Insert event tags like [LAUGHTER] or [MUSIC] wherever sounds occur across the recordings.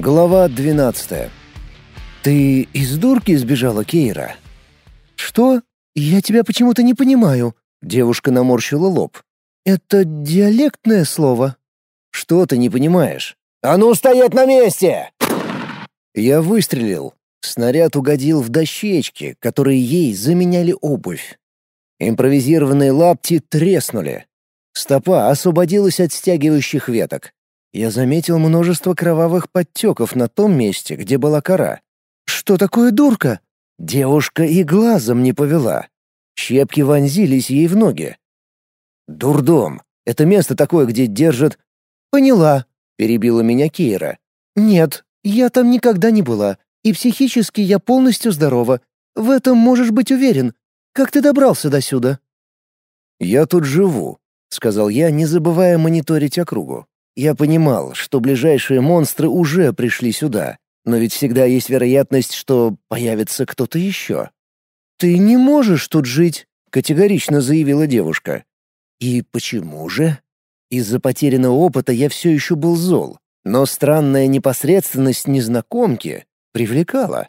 Глава 12. Ты из дурки сбежала, Кейра? Что? Я тебя почему-то не понимаю. Девушка наморщила лоб. Это диалектное слово. Что ты не понимаешь? А ну стоять на месте! Я выстрелил. Снаряд угодил в дощечки, которые ей заменяли обувь. Импровизированные лапти треснули. Стопа освободилась от стягивающих веток. Я заметил множество кровавых подтеков на том месте, где была кора. «Что такое дурка?» Девушка и глазом не повела. Щепки вонзились ей в ноги. «Дурдом. Это место такое, где держат...» «Поняла», — перебила меня Кейра. «Нет, я там никогда не была, и психически я полностью здорова. В этом можешь быть уверен. Как ты добрался до сюда?» «Я тут живу», — сказал я, не забывая мониторить округу. Я понимал, что ближайшие монстры уже пришли сюда, но ведь всегда есть вероятность, что появится кто-то еще. «Ты не можешь тут жить», — категорично заявила девушка. «И почему же?» Из-за потерянного опыта я все еще был зол, но странная непосредственность незнакомки привлекала.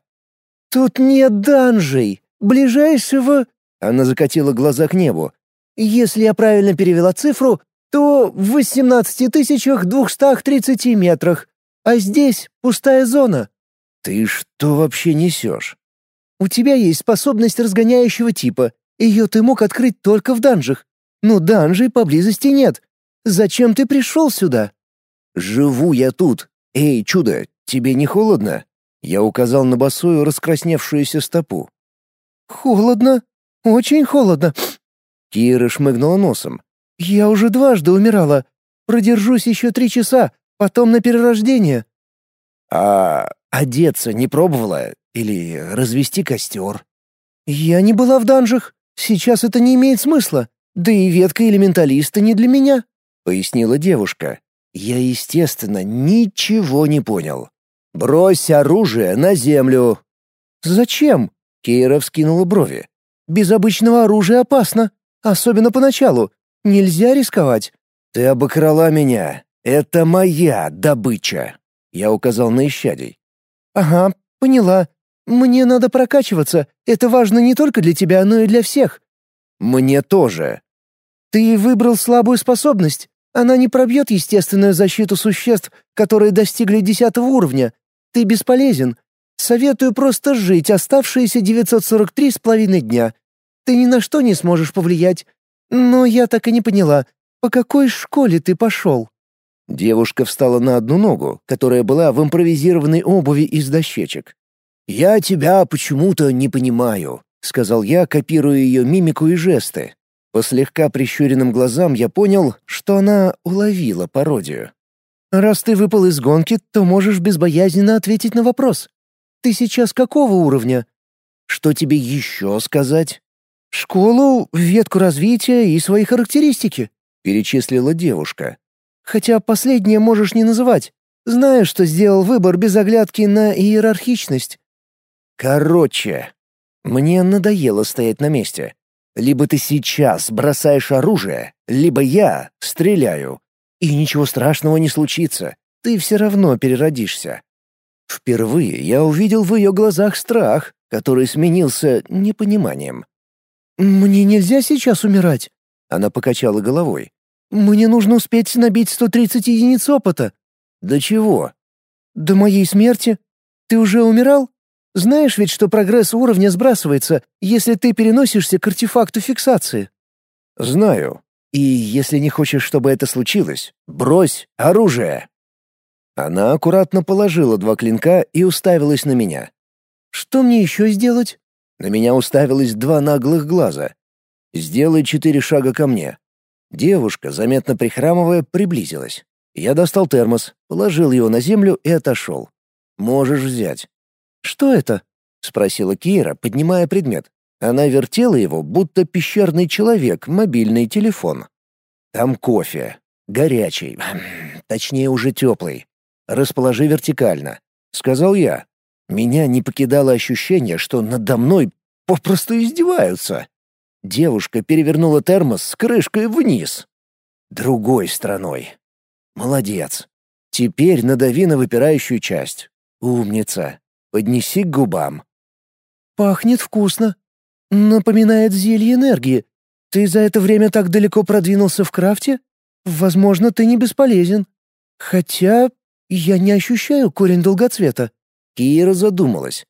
«Тут нет данжей. Ближайшего...» Она закатила глаза к небу. «Если я правильно перевела цифру, то в 18230 метрах, а здесь пустая зона. Ты что вообще несешь? У тебя есть способность разгоняющего типа. Ее ты мог открыть только в данжах. Но данжей поблизости нет. Зачем ты пришел сюда? Живу я тут. Эй, чудо, тебе не холодно? Я указал на босую раскрасневшуюся стопу. Холодно. Очень холодно. Кира шмыгнула носом. «Я уже дважды умирала. Продержусь еще три часа, потом на перерождение». «А одеться не пробовала? Или развести костер?» «Я не была в данжах. Сейчас это не имеет смысла. Да и ветка элементалиста не для меня», — пояснила девушка. Я, естественно, ничего не понял. «Брось оружие на землю!» «Зачем?» — Кейра вскинула брови. «Без обычного оружия опасно, особенно поначалу. Нельзя рисковать. Ты обокрала меня. Это моя добыча. Я указал на исчадий. Ага, поняла. Мне надо прокачиваться. Это важно не только для тебя, но и для всех. Мне тоже. Ты выбрал слабую способность. Она не пробьет естественную защиту существ, которые достигли десятого уровня. Ты бесполезен. Советую просто жить оставшиеся 943 с половиной дня. Ты ни на что не сможешь повлиять, «Но я так и не поняла, по какой школе ты пошел?» Девушка встала на одну ногу, которая была в импровизированной обуви из дощечек. «Я тебя почему-то не понимаю», — сказал я, копируя ее мимику и жесты. По слегка прищуренным глазам я понял, что она уловила пародию. «Раз ты выпал из гонки, то можешь безбоязненно ответить на вопрос. Ты сейчас какого уровня?» «Что тебе еще сказать?» «Школу, ветку развития и свои характеристики», — перечислила девушка. «Хотя последнее можешь не называть. Знаю, что сделал выбор без оглядки на иерархичность». «Короче, мне надоело стоять на месте. Либо ты сейчас бросаешь оружие, либо я стреляю. И ничего страшного не случится. Ты все равно переродишься». Впервые я увидел в ее глазах страх, который сменился непониманием. «Мне нельзя сейчас умирать», — она покачала головой. «Мне нужно успеть набить 130 единиц опыта». «До чего?» «До моей смерти. Ты уже умирал? Знаешь ведь, что прогресс уровня сбрасывается, если ты переносишься к артефакту фиксации?» «Знаю. И если не хочешь, чтобы это случилось, брось оружие». Она аккуратно положила два клинка и уставилась на меня. «Что мне еще сделать?» На меня уставилось два наглых глаза. «Сделай четыре шага ко мне». Девушка, заметно прихрамывая, приблизилась. Я достал термос, положил его на землю и отошел. «Можешь взять». «Что это?» — спросила Кира, поднимая предмет. Она вертела его, будто пещерный человек, мобильный телефон. «Там кофе. Горячий. Точнее, уже теплый. Расположи вертикально», — сказал я. Меня не покидало ощущение, что надо мной попросту издеваются. Девушка перевернула термос с крышкой вниз. Другой стороной. Молодец. Теперь надави на выпирающую часть. Умница. Поднеси к губам. Пахнет вкусно. Напоминает зелье энергии. Ты за это время так далеко продвинулся в крафте? Возможно, ты не бесполезен. Хотя я не ощущаю корень долгоцвета. Кира задумалась.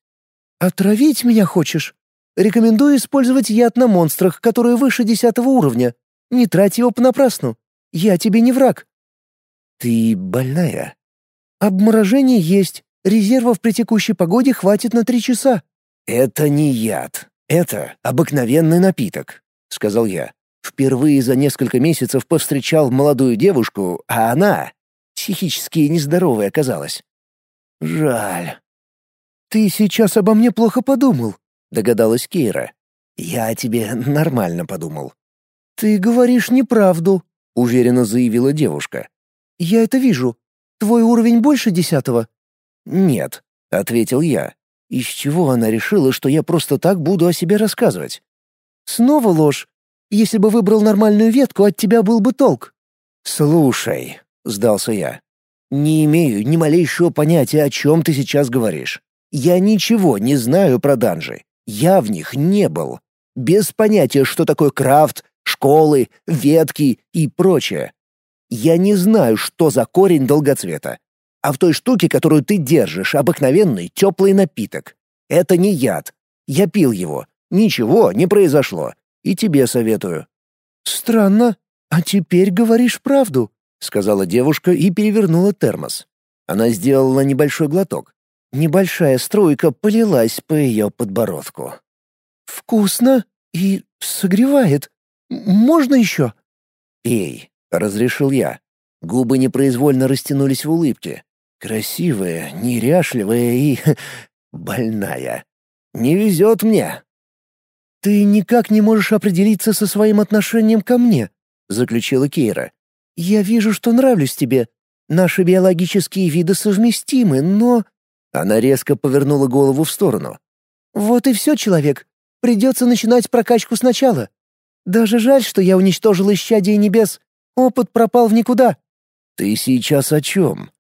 «Отравить меня хочешь? Рекомендую использовать яд на монстрах, которые выше десятого уровня. Не трать его понапрасну. Я тебе не враг». «Ты больная?» «Обморожение есть. Резервов при текущей погоде хватит на три часа». «Это не яд. Это обыкновенный напиток», — сказал я. Впервые за несколько месяцев повстречал молодую девушку, а она психически нездоровой оказалась. Жаль. «Ты сейчас обо мне плохо подумал», — догадалась Кейра. «Я о тебе нормально подумал». «Ты говоришь неправду», — уверенно заявила девушка. «Я это вижу. Твой уровень больше десятого?» «Нет», — ответил я. «Из чего она решила, что я просто так буду о себе рассказывать?» «Снова ложь. Если бы выбрал нормальную ветку, от тебя был бы толк». «Слушай», — сдался я, — «не имею ни малейшего понятия, о чем ты сейчас говоришь. Я ничего не знаю про данжи. Я в них не был. Без понятия, что такое крафт, школы, ветки и прочее. Я не знаю, что за корень долгоцвета. А в той штуке, которую ты держишь, обыкновенный теплый напиток. Это не яд. Я пил его. Ничего не произошло. И тебе советую. Странно. А теперь говоришь правду, сказала девушка и перевернула термос. Она сделала небольшой глоток. Небольшая струйка полилась по ее подбородку. «Вкусно и согревает. Можно еще?» «Пей», — разрешил я. Губы непроизвольно растянулись в улыбке. Красивая, неряшливая и... [LAUGHS] больная. Не везет мне. «Ты никак не можешь определиться со своим отношением ко мне», — заключила Кейра. «Я вижу, что нравлюсь тебе. Наши биологические виды совместимы, но она резко повернула голову в сторону. «Вот и все, человек. Придется начинать прокачку сначала. Даже жаль, что я уничтожил исчадие небес. Опыт пропал в никуда». «Ты сейчас о чем?»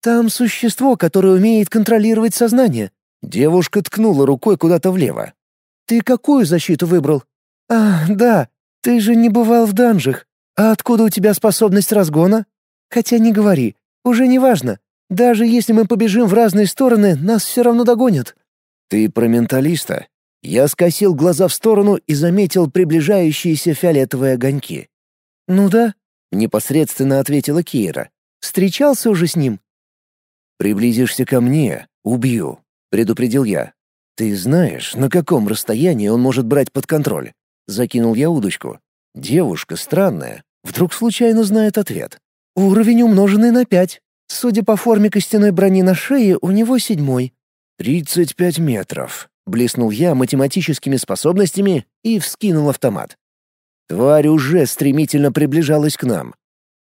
«Там существо, которое умеет контролировать сознание». Девушка ткнула рукой куда-то влево. «Ты какую защиту выбрал?» «А, да, ты же не бывал в данжах. А откуда у тебя способность разгона? Хотя не говори, уже не важно. Даже если мы побежим в разные стороны, нас все равно догонят». «Ты про менталиста?» Я скосил глаза в сторону и заметил приближающиеся фиолетовые огоньки. «Ну да», — непосредственно ответила Кира. «Встречался уже с ним?» «Приблизишься ко мне — убью», — предупредил я. «Ты знаешь, на каком расстоянии он может брать под контроль?» Закинул я удочку. Девушка странная, вдруг случайно знает ответ. «Уровень умноженный на пять», Судя по форме костяной брони на шее, у него седьмой. «Тридцать пять метров», — блеснул я математическими способностями и вскинул автомат. Тварь уже стремительно приближалась к нам.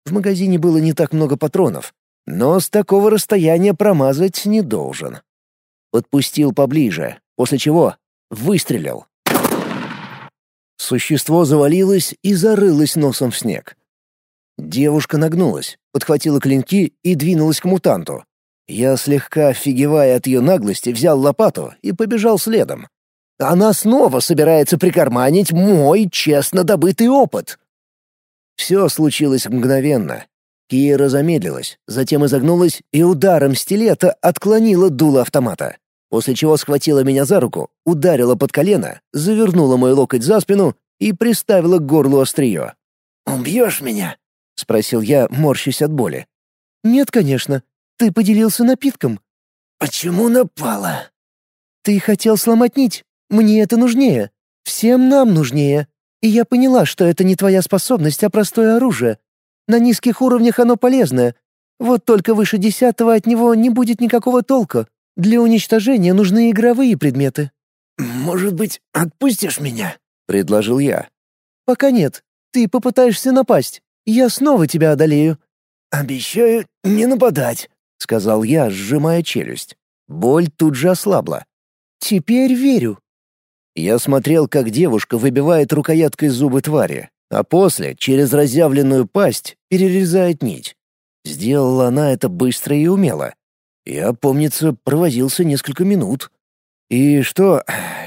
В магазине было не так много патронов, но с такого расстояния промазать не должен. Подпустил поближе, после чего выстрелил. Существо завалилось и зарылось носом в снег. Девушка нагнулась, подхватила клинки и двинулась к мутанту. Я, слегка офигевая от ее наглости, взял лопату и побежал следом. Она снова собирается прикарманить мой честно добытый опыт. Все случилось мгновенно. Кира замедлилась, затем изогнулась и ударом стилета отклонила дуло автомата, после чего схватила меня за руку, ударила под колено, завернула мой локоть за спину и приставила к горлу острие. «Убьешь меня?» — спросил я, морщась от боли. «Нет, конечно. Ты поделился напитком». «Почему напала?» «Ты хотел сломать нить. Мне это нужнее. Всем нам нужнее. И я поняла, что это не твоя способность, а простое оружие. На низких уровнях оно полезное. Вот только выше десятого от него не будет никакого толка. Для уничтожения нужны игровые предметы». «Может быть, отпустишь меня?» — предложил я. «Пока нет. Ты попытаешься напасть. Я снова тебя одолею». «Обещаю не нападать», — сказал я, сжимая челюсть. Боль тут же ослабла. «Теперь верю». Я смотрел, как девушка выбивает рукояткой зубы твари, а после через разъявленную пасть перерезает нить. Сделала она это быстро и умело. Я, помнится, провозился несколько минут. «И что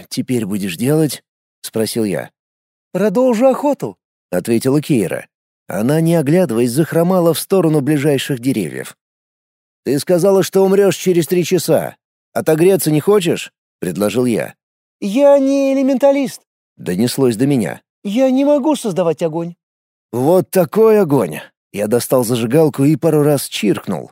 теперь будешь делать?» — спросил я. «Продолжу охоту», — ответила Кейра. Она, не оглядываясь, захромала в сторону ближайших деревьев. «Ты сказала, что умрешь через три часа. Отогреться не хочешь?» — предложил я. «Я не элементалист», — донеслось до меня. «Я не могу создавать огонь». «Вот такой огонь!» Я достал зажигалку и пару раз чиркнул.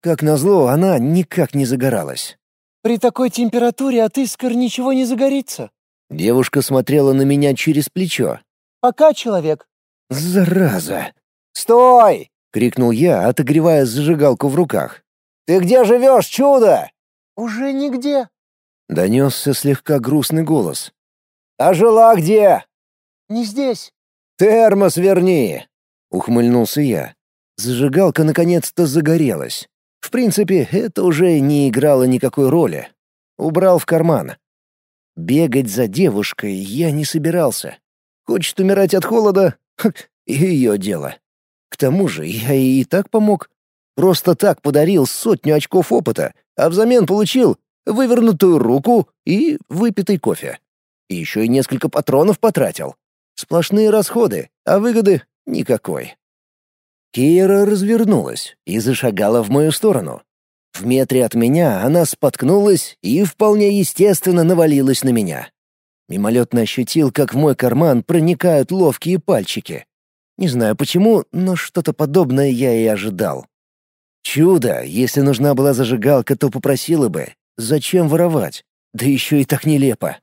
Как назло, она никак не загоралась. «При такой температуре от искр ничего не загорится». Девушка смотрела на меня через плечо. «Пока, человек». «Зараза!» «Стой!» — крикнул я, отогревая зажигалку в руках. «Ты где живешь, чудо?» «Уже нигде», — донесся слегка грустный голос. «А жила где?» «Не здесь». «Термос верни!» — ухмыльнулся я. Зажигалка наконец-то загорелась. В принципе, это уже не играло никакой роли. Убрал в карман. Бегать за девушкой я не собирался. Хочет умирать от холода? Ее дело. К тому же я ей и так помог. Просто так подарил сотню очков опыта, а взамен получил вывернутую руку и выпитый кофе. И еще и несколько патронов потратил. Сплошные расходы, а выгоды никакой. Кира развернулась и зашагала в мою сторону. В метре от меня она споткнулась и вполне естественно навалилась на меня. Мимолетно ощутил, как в мой карман проникают ловкие пальчики. Не знаю почему, но что-то подобное я и ожидал. Чудо, если нужна была зажигалка, то попросила бы. Зачем воровать? Да еще и так нелепо.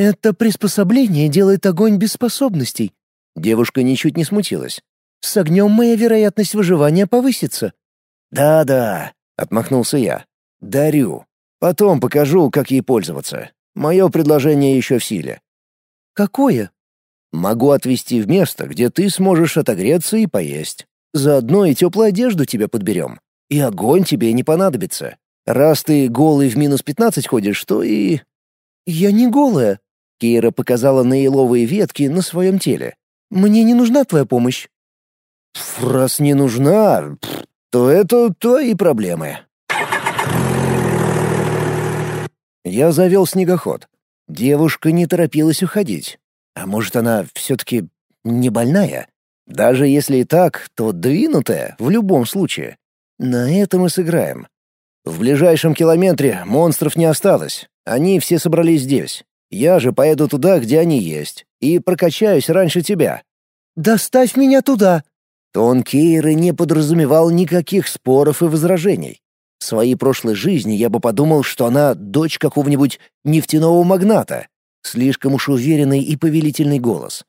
«Это приспособление делает огонь без способностей». Девушка ничуть не смутилась. С огнем моя вероятность выживания повысится». «Да-да», — отмахнулся я. «Дарю. Потом покажу, как ей пользоваться. Мое предложение еще в силе». «Какое?» «Могу отвезти в место, где ты сможешь отогреться и поесть. Заодно и теплую одежду тебе подберем. И огонь тебе не понадобится. Раз ты голый в минус пятнадцать ходишь, то и...» «Я не голая», — Кейра показала на еловые ветки на своем теле. «Мне не нужна твоя помощь. Раз не нужна, то это твои проблемы. Я завел снегоход. Девушка не торопилась уходить. А может, она все-таки не больная? Даже если и так, то двинутая в любом случае. На этом и сыграем. В ближайшем километре монстров не осталось. Они все собрались здесь. Я же поеду туда, где они есть, и прокачаюсь раньше тебя. «Доставь меня туда!» Тон Кейры не подразумевал никаких споров и возражений. В своей прошлой жизни я бы подумал, что она дочь какого-нибудь нефтяного магната. Слишком уж уверенный и повелительный голос.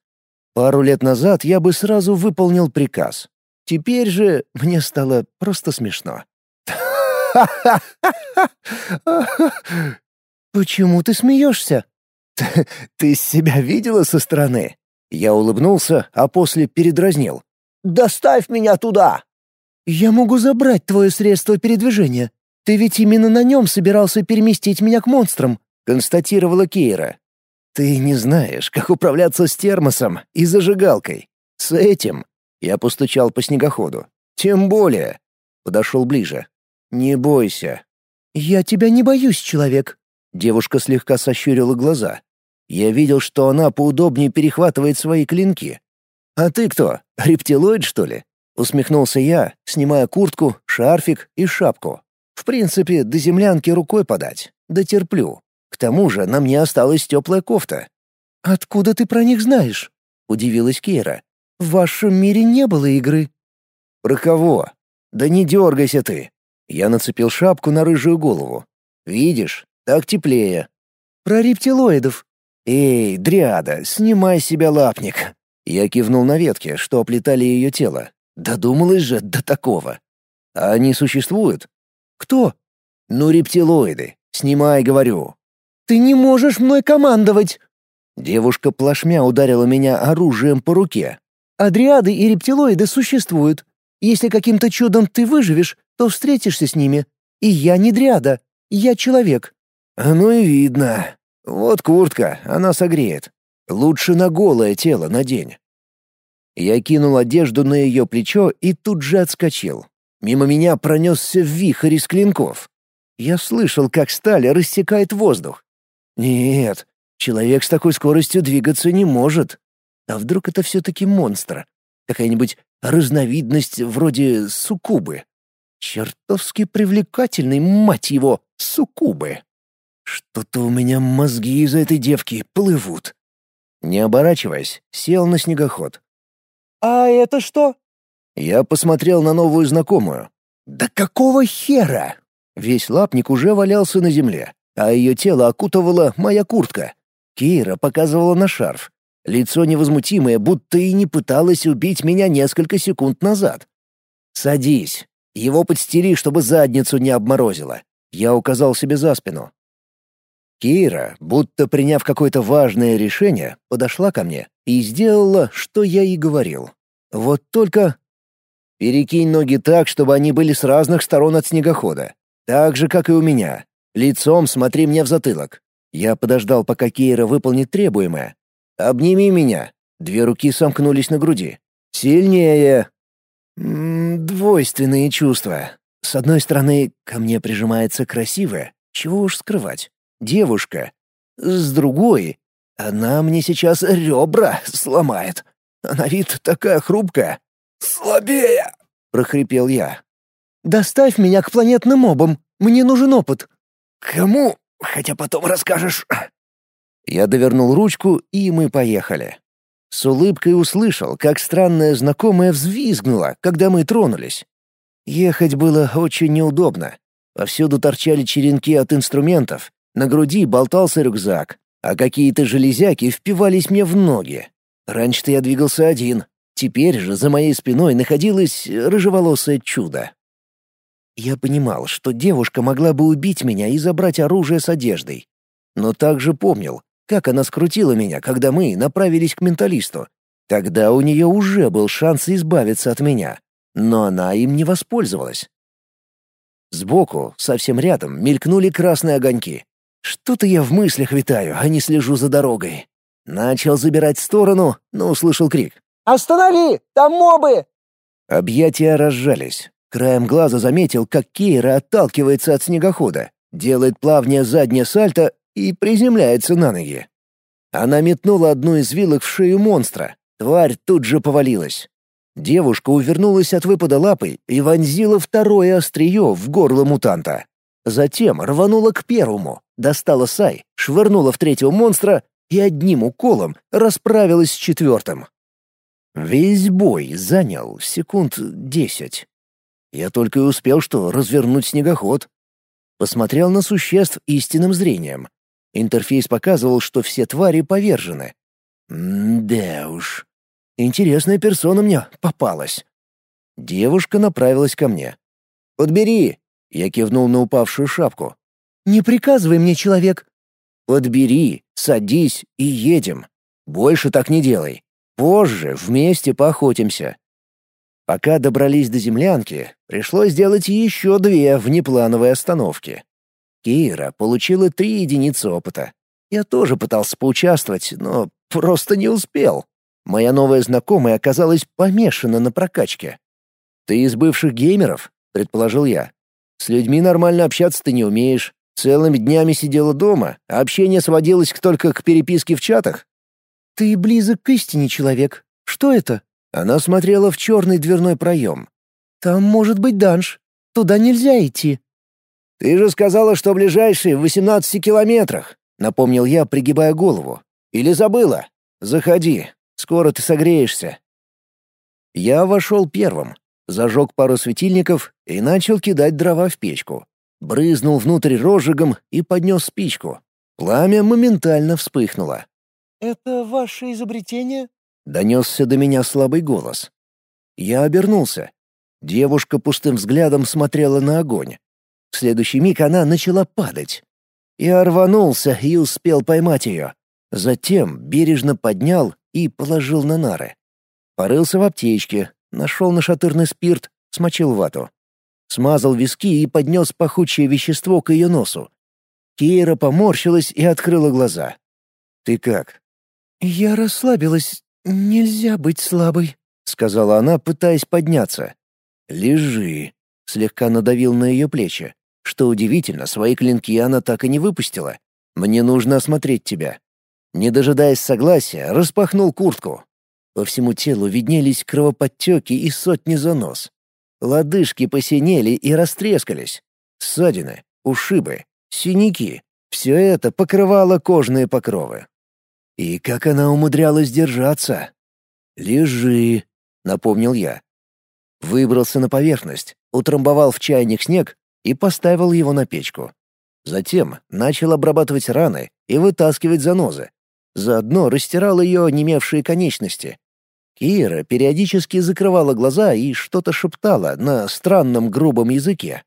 Пару лет назад я бы сразу выполнил приказ. Теперь же мне стало просто смешно. [LAUGHS] «Почему ты смеешься?» [LAUGHS] «Ты себя видела со стороны?» Я улыбнулся, а после передразнил. Доставь меня туда!» «Я могу забрать твое средство передвижения. Ты ведь именно на нем собирался переместить меня к монстрам», — констатировала Кейра. «Ты не знаешь, как управляться с термосом и зажигалкой. С этим...» — я постучал по снегоходу. «Тем более...» — подошел ближе. «Не бойся». «Я тебя не боюсь, человек». Девушка слегка сощурила глаза. Я видел, что она поудобнее перехватывает свои клинки. «А ты кто, рептилоид, что ли?» — усмехнулся я, снимая куртку, шарфик и шапку. «В принципе, до землянки рукой подать. Да терплю. К тому же на мне осталась теплая кофта». «Откуда ты про них знаешь?» — удивилась Кира. «В вашем мире не было игры». «Про кого? Да не дергайся ты!» Я нацепил шапку на рыжую голову. «Видишь, так теплее». «Про рептилоидов». «Эй, Дриада, снимай себя лапник. Я кивнул на ветки, что оплетали ее тело. Додумалась же до такого. А они существуют? Кто? Ну, рептилоиды. Снимай, говорю. Ты не можешь мной командовать. Девушка плашмя ударила меня оружием по руке. Адриады и рептилоиды существуют. Если каким-то чудом ты выживешь, то встретишься с ними. И я не дриада, я человек. Ну и видно. Вот куртка, она согреет. Лучше на голое тело надень. Я кинул одежду на ее плечо и тут же отскочил. Мимо меня пронесся вихрь из клинков. Я слышал, как сталь рассекает воздух. Нет, человек с такой скоростью двигаться не может. А вдруг это все-таки монстр? Какая-нибудь разновидность вроде суккубы? Чертовски привлекательный, мать его, суккубы. Что-то у меня мозги из этой девки плывут. Не оборачиваясь, сел на снегоход. «А это что?» Я посмотрел на новую знакомую. «Да какого хера?» Весь лапник уже валялся на земле, а ее тело окутывала моя куртка. Кира показывала на шарф. Лицо невозмутимое, будто и не пыталась убить меня несколько секунд назад. «Садись. Его подстели, чтобы задницу не обморозило». Я указал себе за спину. Кира, будто приняв какое-то важное решение, подошла ко мне и сделала, что я ей говорил. Вот только... Перекинь ноги так, чтобы они были с разных сторон от снегохода. Так же, как и у меня. Лицом смотри мне в затылок. Я подождал, пока Кейра выполнит требуемое. «Обними меня». Две руки сомкнулись на груди. «Сильнее». М -м, двойственные чувства. С одной стороны, ко мне прижимается красивая, чего уж скрывать девушка. С другой, она мне сейчас ребра сломает. Она вид такая хрупкая. «Слабее!» — прохрипел я. «Доставь меня к планетным мобам. Мне нужен опыт». «Кому? Хотя потом расскажешь». Я довернул ручку, и мы поехали. С улыбкой услышал, как странная знакомая взвизгнула, когда мы тронулись. Ехать было очень неудобно. Повсюду торчали черенки от инструментов, на груди болтался рюкзак, а какие-то железяки впивались мне в ноги. Раньше-то я двигался один, теперь же за моей спиной находилось рыжеволосое чудо. Я понимал, что девушка могла бы убить меня и забрать оружие с одеждой. Но также помнил, как она скрутила меня, когда мы направились к менталисту. Тогда у нее уже был шанс избавиться от меня, но она им не воспользовалась. Сбоку, совсем рядом, мелькнули красные огоньки. Что-то я в мыслях витаю, а не слежу за дорогой. Начал забирать сторону, но услышал крик. «Останови! Там мобы!» Объятия разжались. Краем глаза заметил, как Кейра отталкивается от снегохода, делает плавнее заднее сальто и приземляется на ноги. Она метнула одну из вилок в шею монстра. Тварь тут же повалилась. Девушка увернулась от выпада лапой и вонзила второе острие в горло мутанта. Затем рванула к первому, достала сай, швырнула в третьего монстра и одним уколом расправилась с четвертым. Весь бой занял секунд десять. Я только и успел что развернуть снегоход. Посмотрел на существ истинным зрением. Интерфейс показывал, что все твари повержены. да уж. Интересная персона мне попалась. Девушка направилась ко мне. «Подбери!» Я кивнул на упавшую шапку. «Не приказывай мне, человек!» «Подбери, садись и едем. Больше так не делай. Позже вместе поохотимся». Пока добрались до землянки, пришлось сделать еще две внеплановые остановки. Кира получила три единицы опыта. Я тоже пытался поучаствовать, но просто не успел. Моя новая знакомая оказалась помешана на прокачке. «Ты из бывших геймеров?» — предположил я. С людьми нормально общаться ты не умеешь. Целыми днями сидела дома, а общение сводилось только к переписке в чатах. Ты близок к истине, человек. Что это? Она смотрела в черный дверной проем. Там может быть данж. Туда нельзя идти. Ты же сказала, что ближайший в 18 километрах, напомнил я, пригибая голову. Или забыла? Заходи, скоро ты согреешься. Я вошел первым, зажег пару светильников и начал кидать дрова в печку. Брызнул внутрь розжигом и поднес спичку. Пламя моментально вспыхнуло. «Это ваше изобретение?» — донесся до меня слабый голос. Я обернулся. Девушка пустым взглядом смотрела на огонь. В следующий миг она начала падать. Я рванулся и успел поймать ее. Затем бережно поднял и положил на нары. Порылся в аптечке, Нашел нашатырный спирт, смочил вату. Смазал виски и поднес пахучее вещество к ее носу. Кира поморщилась и открыла глаза. «Ты как?» «Я расслабилась. Нельзя быть слабой», — сказала она, пытаясь подняться. «Лежи». Слегка надавил на ее плечи. Что удивительно, свои клинки она так и не выпустила. «Мне нужно осмотреть тебя». Не дожидаясь согласия, распахнул куртку. По всему телу виднелись кровоподтеки и сотни занос. Лодыжки посинели и растрескались. Ссадины, ушибы, синяки — все это покрывало кожные покровы. И как она умудрялась держаться? «Лежи», — напомнил я. Выбрался на поверхность, утрамбовал в чайник снег и поставил его на печку. Затем начал обрабатывать раны и вытаскивать занозы. Заодно растирал ее онемевшие конечности. Кира периодически закрывала глаза и что-то шептала на странном грубом языке.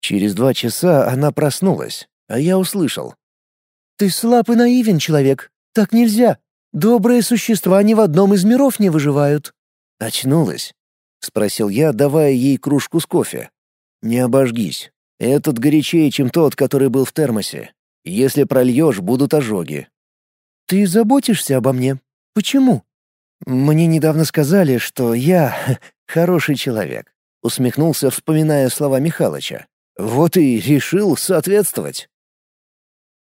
Через два часа она проснулась, а я услышал. «Ты слаб и наивен, человек. Так нельзя. Добрые существа ни в одном из миров не выживают». «Очнулась?» — спросил я, давая ей кружку с кофе. «Не обожгись. Этот горячее, чем тот, который был в термосе. Если прольешь, будут ожоги». «Ты заботишься обо мне? Почему?» «Мне недавно сказали, что я [LAUGHS] хороший человек», — усмехнулся, вспоминая слова Михалыча. «Вот и решил соответствовать».